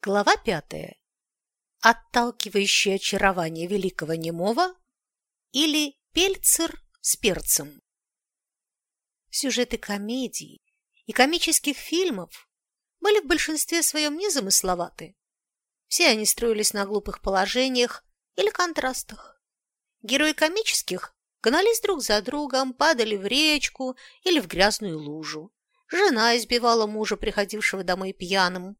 Глава пятая. Отталкивающее очарование великого немого или пельцер с перцем. Сюжеты комедий и комических фильмов были в большинстве своем незамысловаты. Все они строились на глупых положениях или контрастах. Герои комических гнались друг за другом, падали в речку или в грязную лужу. Жена избивала мужа, приходившего домой пьяным.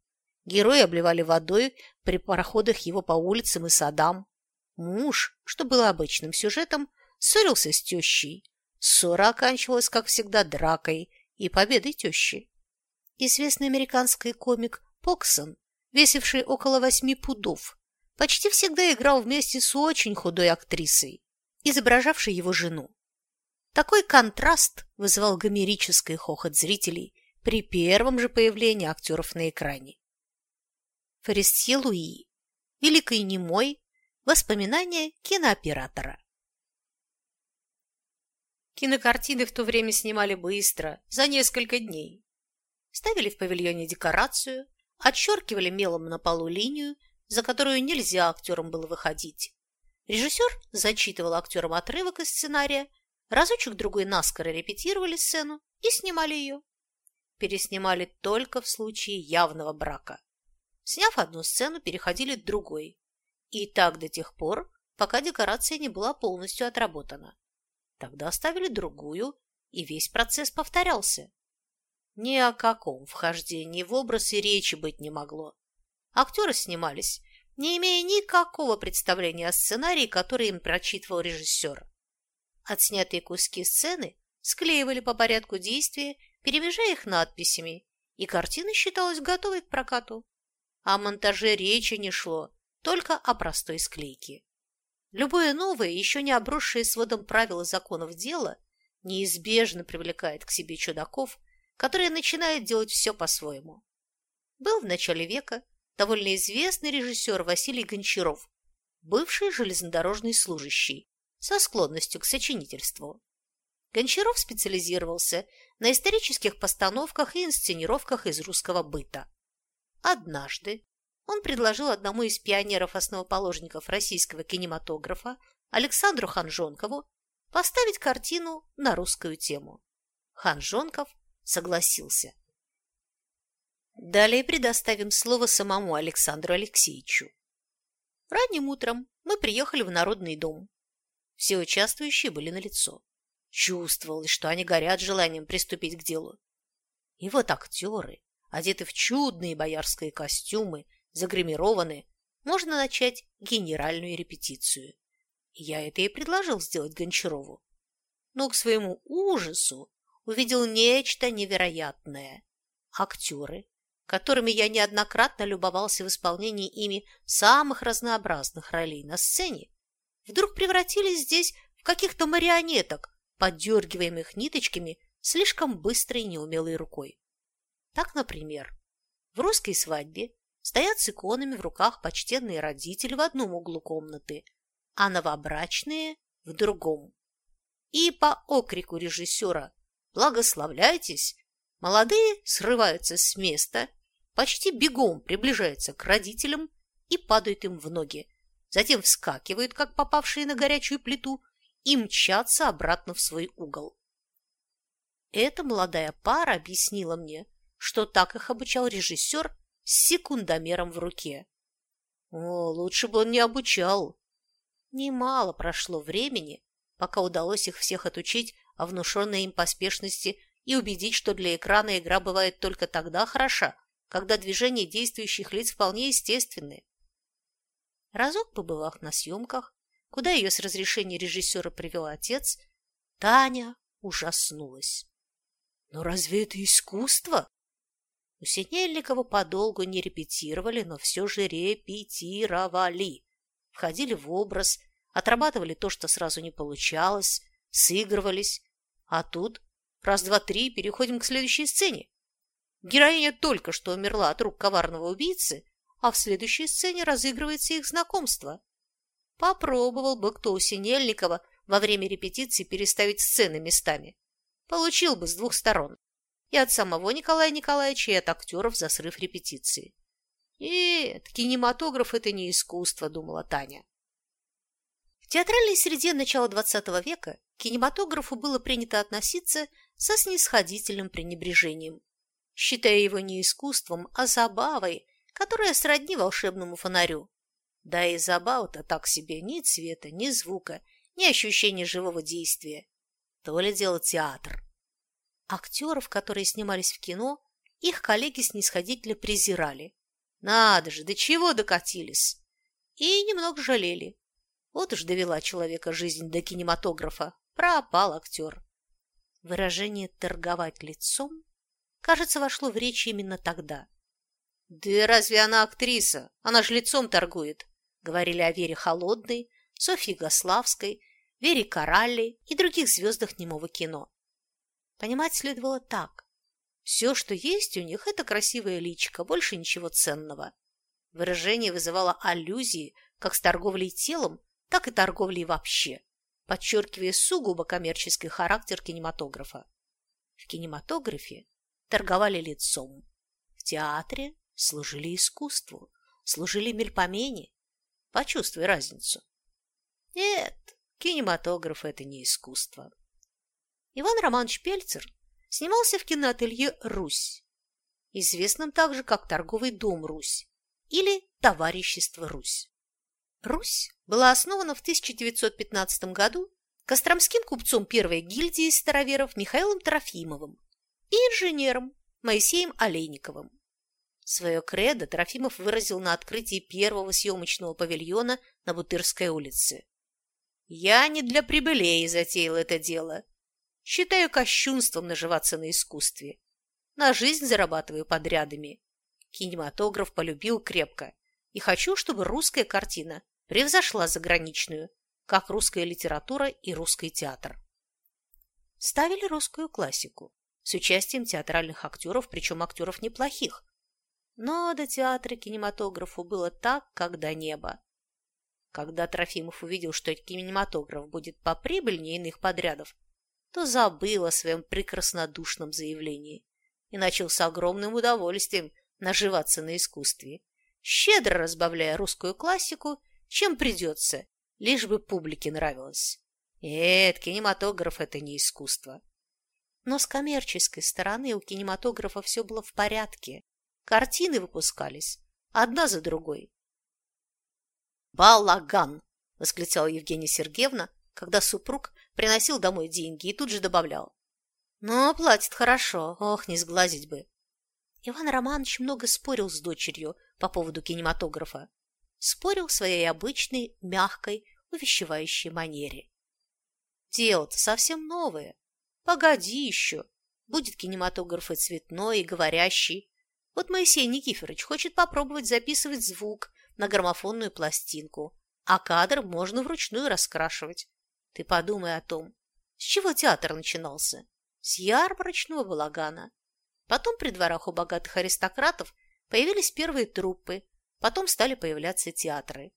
Герои обливали водой при проходах его по улицам и садам. Муж, что было обычным сюжетом, ссорился с тещей. Ссора оканчивалась, как всегда, дракой и победой тещи. Известный американский комик Поксон, весивший около восьми пудов, почти всегда играл вместе с очень худой актрисой, изображавшей его жену. Такой контраст вызывал гомерический хохот зрителей при первом же появлении актеров на экране. Форестье Луи. Великий немой. Воспоминания кинооператора. Кинокартины в то время снимали быстро, за несколько дней. Ставили в павильоне декорацию, отчеркивали мелом на полу линию, за которую нельзя актерам было выходить. Режиссер зачитывал актерам отрывок из сценария, разочек-другой наскоро репетировали сцену и снимали ее. Переснимали только в случае явного брака. Сняв одну сцену, переходили к другой. И так до тех пор, пока декорация не была полностью отработана. Тогда ставили другую, и весь процесс повторялся. Ни о каком вхождении в образ и речи быть не могло. Актеры снимались, не имея никакого представления о сценарии, который им прочитывал режиссер. Отснятые куски сцены склеивали по порядку действия, перемежая их надписями, и картина считалась готовой к прокату. О монтаже речи не шло, только о простой склейке. Любое новое, еще не обросшее сводом правил и законов дело, неизбежно привлекает к себе чудаков, которые начинают делать все по-своему. Был в начале века довольно известный режиссер Василий Гончаров, бывший железнодорожный служащий, со склонностью к сочинительству. Гончаров специализировался на исторических постановках и инсценировках из русского быта. Однажды он предложил одному из пионеров-основоположников российского кинематографа Александру Ханжонкову поставить картину на русскую тему. Ханжонков согласился. Далее предоставим слово самому Александру Алексеевичу. Ранним утром мы приехали в Народный дом. Все участвующие были налицо. Чувствовалось, что они горят желанием приступить к делу. И вот актеры, одеты в чудные боярские костюмы, загримированы, можно начать генеральную репетицию. Я это и предложил сделать Гончарову. Но к своему ужасу увидел нечто невероятное. Актеры, которыми я неоднократно любовался в исполнении ими самых разнообразных ролей на сцене, вдруг превратились здесь в каких-то марионеток, поддергиваемых ниточками слишком быстрой неумелой рукой. Так, например, в русской свадьбе стоят с иконами в руках почтенные родители в одном углу комнаты, а новобрачные – в другом. И по окрику режиссера «Благословляйтесь!» молодые срываются с места, почти бегом приближаются к родителям и падают им в ноги, затем вскакивают, как попавшие на горячую плиту, и мчатся обратно в свой угол. Эта молодая пара объяснила мне, что так их обучал режиссер с секундомером в руке. О, лучше бы он не обучал. Немало прошло времени, пока удалось их всех отучить о внушенной им поспешности и убедить, что для экрана игра бывает только тогда хороша, когда движения действующих лиц вполне естественны. Разок побывав на съемках, куда ее с разрешения режиссера привел отец, Таня ужаснулась. Но разве это искусство? У Синельникова подолгу не репетировали, но все же репетировали. Входили в образ, отрабатывали то, что сразу не получалось, сыгрывались. А тут раз, два, три переходим к следующей сцене. Героиня только что умерла от рук коварного убийцы, а в следующей сцене разыгрывается их знакомство. Попробовал бы кто у Синельникова во время репетиции переставить сцены местами. Получил бы с двух сторон и от самого Николая Николаевича, и от актеров за срыв репетиции. Нет, кинематограф – это не искусство, думала Таня. В театральной среде начала XX века кинематографу было принято относиться со снисходительным пренебрежением, считая его не искусством, а забавой, которая сродни волшебному фонарю. Да и забава-то так себе ни цвета, ни звука, ни ощущения живого действия. То ли дело театр. Актеров, которые снимались в кино, их коллеги снисходительно презирали. Надо же, до чего докатились! И немного жалели. Вот уж довела человека жизнь до кинематографа. Пропал актер. Выражение «торговать лицом» кажется, вошло в речь именно тогда. «Да разве она актриса? Она же лицом торгует!» Говорили о Вере Холодной, Софье Гославской, Вере Коралли и других звездах немого кино. Понимать следовало так. Все, что есть у них, это красивая личико, больше ничего ценного. Выражение вызывало аллюзии как с торговлей телом, так и торговлей вообще, подчеркивая сугубо коммерческий характер кинематографа. В кинематографе торговали лицом, в театре служили искусству, служили мельпомене. Почувствуй разницу. Нет, кинематограф – это не искусство. Иван Романович Пельцер снимался в киноателье «Русь», известном также как торговый дом «Русь» или товарищество «Русь». Русь была основана в 1915 году костромским купцом первой гильдии староверов Михаилом Трофимовым и инженером Моисеем Олейниковым. Свое кредо Трофимов выразил на открытии первого съемочного павильона на Бутырской улице. «Я не для прибылей затеял это дело. Считаю кощунством наживаться на искусстве. На жизнь зарабатываю подрядами. Кинематограф полюбил крепко, и хочу, чтобы русская картина превзошла заграничную, как русская литература и русский театр. Ставили русскую классику с участием театральных актеров, причем актеров неплохих. Но до театра кинематографу было так, как до неба. Когда Трофимов увидел, что кинематограф будет поприбыльнее иных подрядов, то забыл о своем прекраснодушном заявлении и начал с огромным удовольствием наживаться на искусстве, щедро разбавляя русскую классику, чем придется, лишь бы публике нравилось. Нет, кинематограф – это не искусство. Но с коммерческой стороны у кинематографа все было в порядке. Картины выпускались одна за другой. «Балаган!» – восклицала Евгения Сергеевна, когда супруг приносил домой деньги и тут же добавлял. «Но платит хорошо, ох, не сглазить бы». Иван Романович много спорил с дочерью по поводу кинематографа. Спорил в своей обычной, мягкой, увещевающей манере. Дело-то совсем новое. Погоди еще. Будет кинематограф и цветной, и говорящий. Вот Моисей Никифорович хочет попробовать записывать звук на граммофонную пластинку, а кадр можно вручную раскрашивать. Ты подумай о том, с чего театр начинался? С ярмарочного балагана. Потом при дворах у богатых аристократов появились первые труппы, потом стали появляться театры.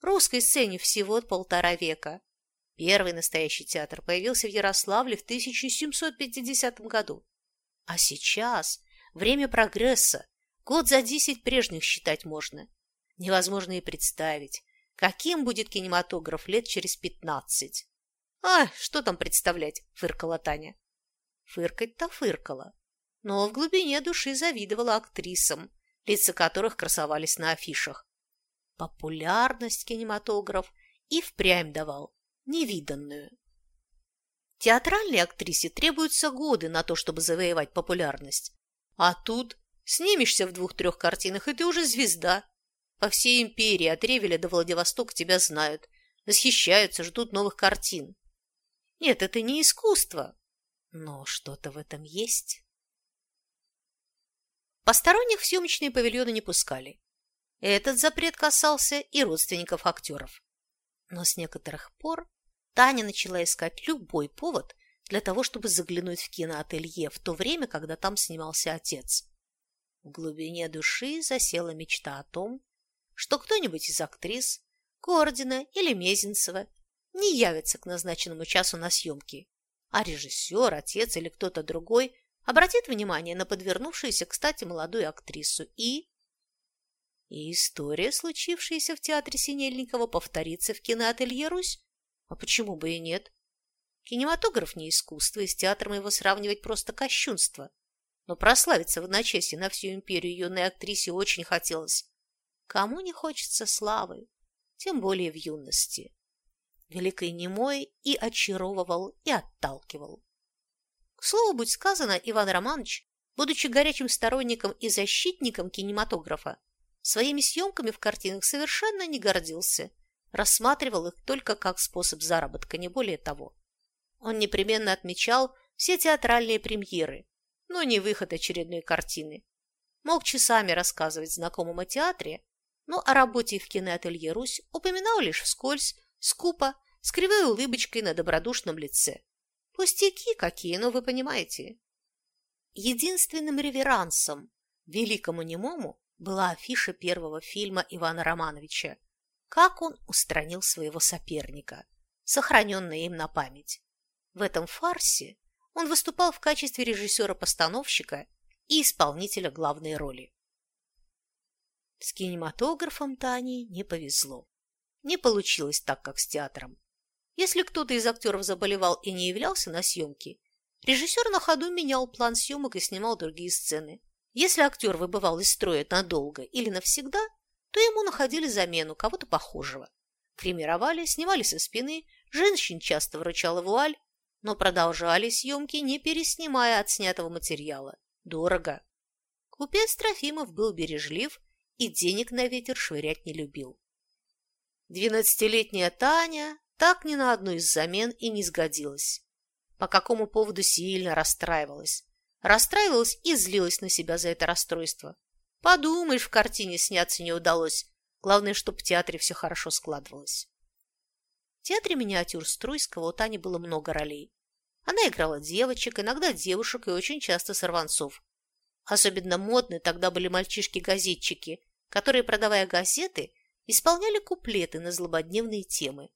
Русской сцене всего полтора века. Первый настоящий театр появился в Ярославле в 1750 году. А сейчас время прогресса, год за десять прежних считать можно. Невозможно и представить, каким будет кинематограф лет через пятнадцать. «А, что там представлять?» – фыркала Таня. Фыркать-то фыркала, но в глубине души завидовала актрисам, лица которых красовались на афишах. Популярность кинематограф и впрямь давал невиданную. Театральной актрисе требуются годы на то, чтобы завоевать популярность. А тут снимешься в двух-трех картинах, и ты уже звезда. По всей империи, от Ревеля до Владивостока тебя знают, восхищаются, ждут новых картин. Нет, это не искусство, но что-то в этом есть. Посторонних в съемочные павильоны не пускали. Этот запрет касался и родственников актеров. Но с некоторых пор Таня начала искать любой повод для того, чтобы заглянуть в киноателье в то время, когда там снимался отец. В глубине души засела мечта о том, что кто-нибудь из актрис, Гордина или Мезенцева, не явится к назначенному часу на съемки, а режиссер, отец или кто-то другой обратит внимание на подвернувшуюся, кстати, молодую актрису и... И история, случившаяся в театре Синельникова, повторится в киноателье «Русь». А почему бы и нет? Кинематограф не искусство, и с театром его сравнивать просто кощунство. Но прославиться в одночасье на всю империю юной актрисе очень хотелось. Кому не хочется славы, тем более в юности. Великий немой и очаровывал, и отталкивал. К слову, будь сказано, Иван Романович, будучи горячим сторонником и защитником кинематографа, своими съемками в картинах совершенно не гордился, рассматривал их только как способ заработка, не более того. Он непременно отмечал все театральные премьеры, но не выход очередной картины. Мог часами рассказывать знакомым о театре, но о работе в киноателье «Русь» упоминал лишь вскользь, скупо, с кривой улыбочкой на добродушном лице. Пустяки какие, но вы понимаете. Единственным реверансом великому немому была афиша первого фильма Ивана Романовича «Как он устранил своего соперника», сохраненная им на память. В этом фарсе он выступал в качестве режиссера-постановщика и исполнителя главной роли. С кинематографом Тане не повезло. Не получилось так, как с театром. Если кто-то из актеров заболевал и не являлся на съемки, режиссер на ходу менял план съемок и снимал другие сцены. Если актер выбывал из строя надолго или навсегда, то ему находили замену кого-то похожего. Гримировали, снимали со спины, женщин часто вручала вуаль, но продолжали съемки, не переснимая отснятого материала. Дорого. Купец Трофимов был бережлив и денег на ветер швырять не любил. Двенадцатилетняя Таня так ни на одну из замен и не сгодилась. По какому поводу сильно расстраивалась. Расстраивалась и злилась на себя за это расстройство. Подумаешь, в картине сняться не удалось. Главное, чтобы в театре все хорошо складывалось. В театре миниатюр Струйского у Тани было много ролей. Она играла девочек, иногда девушек и очень часто сорванцов. Особенно модны тогда были мальчишки-газетчики, которые, продавая газеты, исполняли куплеты на злободневные темы.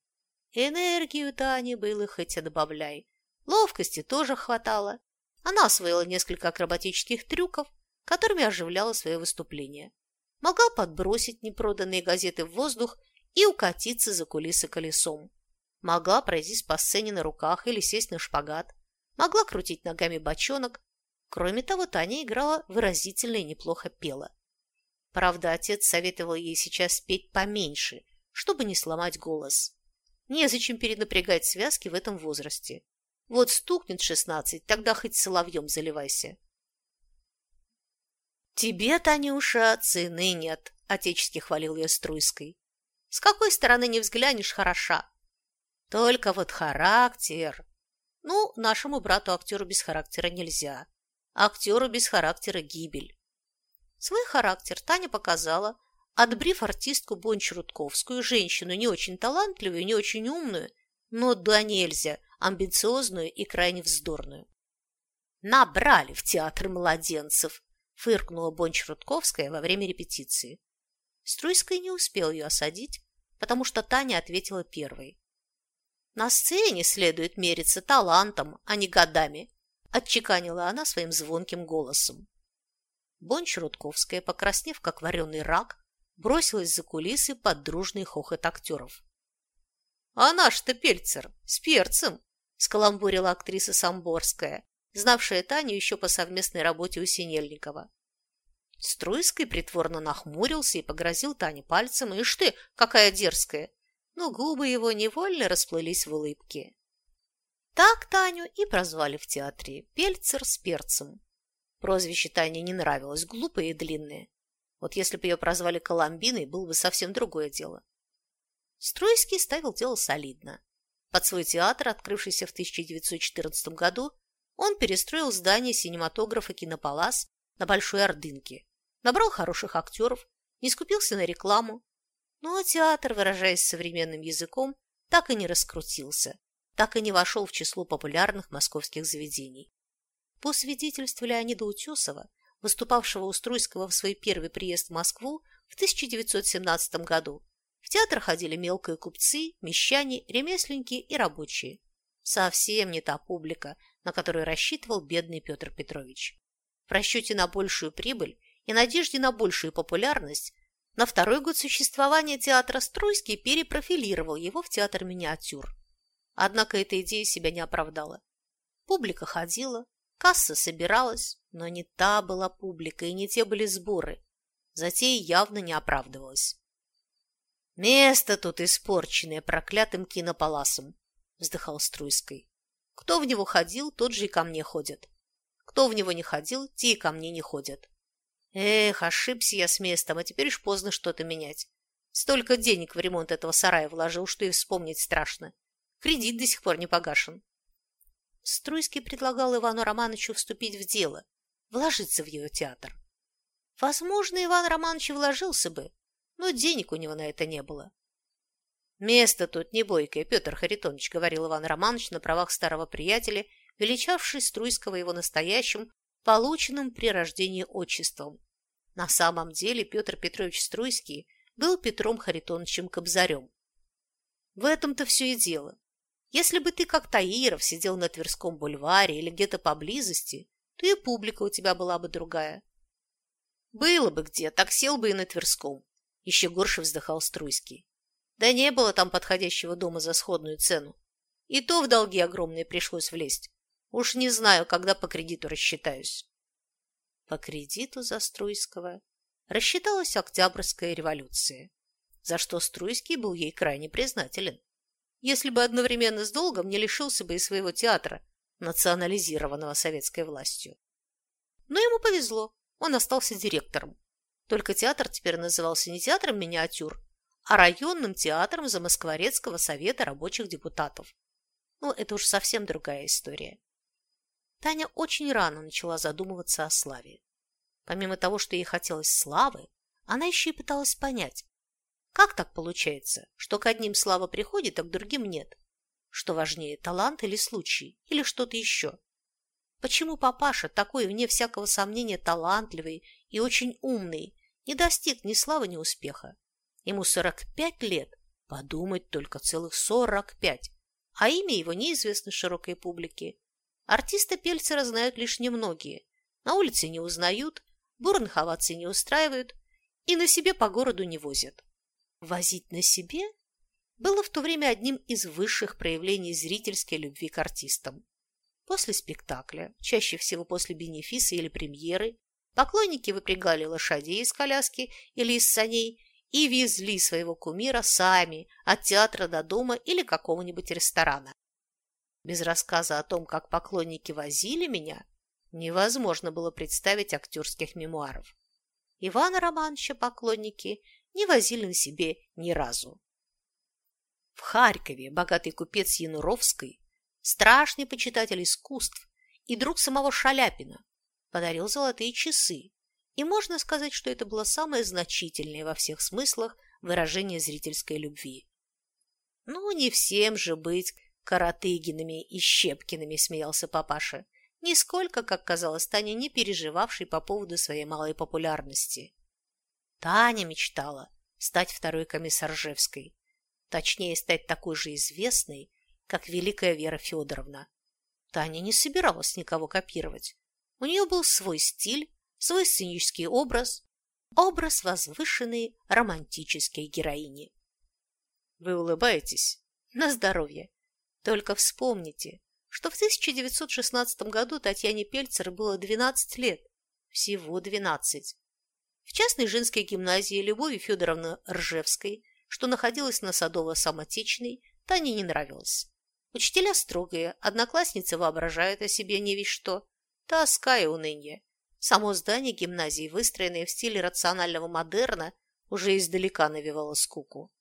Энергию Тани было хоть и добавляй. Ловкости тоже хватало. Она освоила несколько акробатических трюков, которыми оживляла свое выступление. Могла подбросить непроданные газеты в воздух и укатиться за кулисы колесом. Могла пройтись по сцене на руках или сесть на шпагат. Могла крутить ногами бочонок. Кроме того, Таня играла выразительно и неплохо пела. Правда, отец советовал ей сейчас петь поменьше, чтобы не сломать голос. Незачем перенапрягать связки в этом возрасте. Вот стукнет шестнадцать, тогда хоть соловьем заливайся. «Тебе, Танюша, цены нет», — отечески хвалил ее Струйский. «С какой стороны не взглянешь, хороша. Только вот характер...» Ну, нашему брату-актеру без характера нельзя. Актеру без характера гибель. Свой характер Таня показала, отбрив артистку Бонч Рудковскую, женщину не очень талантливую, не очень умную, но донельзя, амбициозную и крайне вздорную. «Набрали в театр младенцев!» – фыркнула Бонч Рудковская во время репетиции. Струйский не успел ее осадить, потому что Таня ответила первой. «На сцене следует мериться талантом, а не годами», – отчеканила она своим звонким голосом. Бонч Рудковская, покраснев, как вареный рак, бросилась за кулисы под дружный хохот актеров. «А наш-то Пельцер с перцем!» – скаламбурила актриса Самборская, знавшая Таню еще по совместной работе у Синельникова. Струйский притворно нахмурился и погрозил Тане пальцем. «Ишь ты, какая дерзкая!» Но губы его невольно расплылись в улыбке. Так Таню и прозвали в театре «Пельцер с перцем». Прозвище Тане не нравилось, глупое и длинное. Вот если бы ее прозвали Коломбиной, было бы совсем другое дело. Струйский ставил дело солидно. Под свой театр, открывшийся в 1914 году, он перестроил здание синематографа «Кинопалас» на Большой Ордынке, набрал хороших актеров, не скупился на рекламу. Но театр, выражаясь современным языком, так и не раскрутился, так и не вошел в число популярных московских заведений. По свидетельству Леонида Утесова, выступавшего у Струйского в свой первый приезд в Москву в 1917 году, в театр ходили мелкие купцы, мещане, ремесленники и рабочие. Совсем не та публика, на которую рассчитывал бедный Петр Петрович. В расчете на большую прибыль и надежде на большую популярность На второй год существования театра Струйский перепрофилировал его в театр миниатюр. Однако эта идея себя не оправдала. Публика ходила, касса собиралась, но не та была публика и не те были сборы. Затея явно не оправдывалась. «Место тут испорченное проклятым кинопаласом», — вздыхал Струйской. «Кто в него ходил, тот же и ко мне ходит. Кто в него не ходил, те и ко мне не ходят. Эх, ошибся я с местом, а теперь уж поздно что-то менять. Столько денег в ремонт этого сарая вложил, что и вспомнить страшно. Кредит до сих пор не погашен. Струйский предлагал Ивану Романовичу вступить в дело, вложиться в его театр. Возможно, Иван Романович вложился бы, но денег у него на это не было. «Место тут не бойкое, Петр Харитонович», — говорил Иван Романович на правах старого приятеля, величавший Струйского его настоящим полученным при рождении отчеством. На самом деле Петр Петрович Струйский был Петром Харитоновичем Кобзарем. В этом-то все и дело. Если бы ты, как Таиров, сидел на Тверском бульваре или где-то поблизости, то и публика у тебя была бы другая. Было бы где, так сел бы и на Тверском. Еще горше вздыхал Струйский. Да не было там подходящего дома за сходную цену. И то в долги огромные пришлось влезть. Уж не знаю, когда по кредиту рассчитаюсь. По кредиту за Струйского рассчиталась Октябрьская революция, за что Струйский был ей крайне признателен. Если бы одновременно с долгом не лишился бы и своего театра, национализированного советской властью. Но ему повезло, он остался директором. Только театр теперь назывался не театром миниатюр, а районным театром Замоскворецкого совета рабочих депутатов. Ну, это уж совсем другая история. Таня очень рано начала задумываться о славе. Помимо того, что ей хотелось славы, она еще и пыталась понять, как так получается, что к одним слава приходит, а к другим нет? Что важнее, талант или случай, или что-то еще? Почему папаша, такой, вне всякого сомнения, талантливый и очень умный, не достиг ни славы, ни успеха? Ему 45 лет, подумать только целых 45, а имя его неизвестно широкой публике. Артиста Пельцера знают лишь немногие. На улице не узнают, бурных не устраивают и на себе по городу не возят. Возить на себе было в то время одним из высших проявлений зрительской любви к артистам. После спектакля, чаще всего после бенефиса или премьеры, поклонники выпрягали лошадей из коляски или из саней и везли своего кумира сами от театра до дома или какого-нибудь ресторана. Без рассказа о том, как поклонники возили меня, невозможно было представить актерских мемуаров. Ивана Романовича поклонники не возили на себе ни разу. В Харькове богатый купец Януровский, страшный почитатель искусств и друг самого Шаляпина, подарил золотые часы, и можно сказать, что это было самое значительное во всех смыслах выражение зрительской любви. Ну, не всем же быть Каратыгинами и Щепкиными, смеялся папаша, нисколько, как казалось Тане, не переживавший по поводу своей малой популярности. Таня мечтала стать второй комиссаржевской, точнее, стать такой же известной, как великая Вера Федоровна. Таня не собиралась никого копировать. У нее был свой стиль, свой сценический образ, образ возвышенной романтической героини. Вы улыбаетесь? На здоровье! Только вспомните, что в 1916 году Татьяне Пельцер было 12 лет. Всего 12. В частной женской гимназии Любови Федоровны Ржевской, что находилась на Садово-Самотечной, Тане не нравилось. Учителя строгие, одноклассницы воображают о себе не весь что. Тоска и уныние. Само здание гимназии, выстроенное в стиле рационального модерна, уже издалека навевало скуку.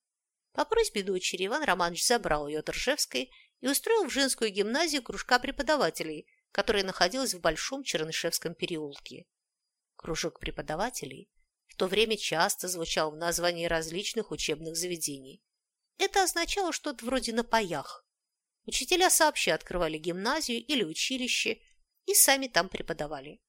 По просьбе дочери Иван Романович забрал ее от Ржевской и устроил в женскую гимназию кружка преподавателей, которая находилась в Большом Чернышевском переулке. Кружок преподавателей в то время часто звучал в названии различных учебных заведений. Это означало что-то вроде «на паях». Учителя сообща открывали гимназию или училище и сами там преподавали.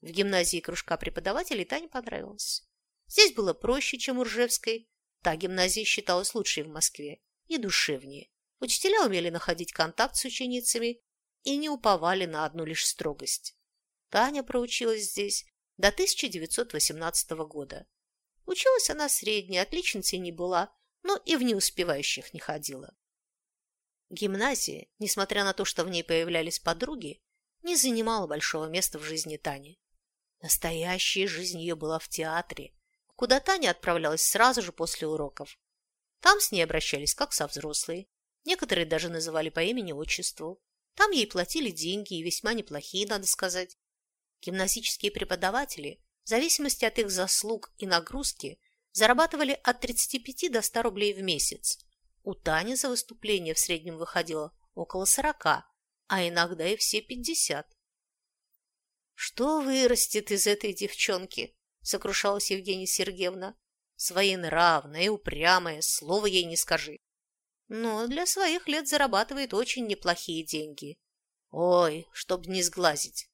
В гимназии кружка преподавателей Тане понравилось. Здесь было проще, чем у Ржевской. Та гимназия считалась лучшей в Москве и душевнее. Учителя умели находить контакт с ученицами и не уповали на одну лишь строгость. Таня проучилась здесь до 1918 года. Училась она средняя, отличницей не была, но и в неуспевающих не ходила. Гимназия, несмотря на то, что в ней появлялись подруги, не занимала большого места в жизни Тани. Настоящая жизнь ее была в театре, куда Таня отправлялась сразу же после уроков. Там с ней обращались как со взрослой, некоторые даже называли по имени-отчеству. Там ей платили деньги, и весьма неплохие, надо сказать. Гимназические преподаватели, в зависимости от их заслуг и нагрузки, зарабатывали от 35 до 100 рублей в месяц. У Тани за выступление в среднем выходило около 40, а иногда и все 50. «Что вырастет из этой девчонки?» – сокрушалась Евгения Сергеевна. «Своенравная и упрямая, слова ей не скажи. Но для своих лет зарабатывает очень неплохие деньги. Ой, чтоб не сглазить.